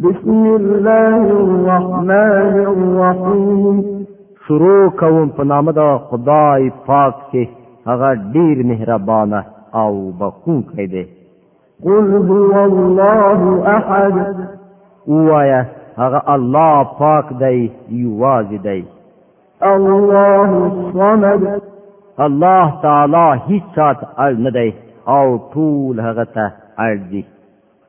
بسم الله الرحمن الرحیم شروع کوم په نام د خدای پاک چې هغه ډیر مهربانه او بخښونکی دی قل هو الله احد وایا هغه الله پاک دی یوازې دی الله الصمد الله تعالی هیڅ چاته اړ نه دی او ټول هغه ته اړ دي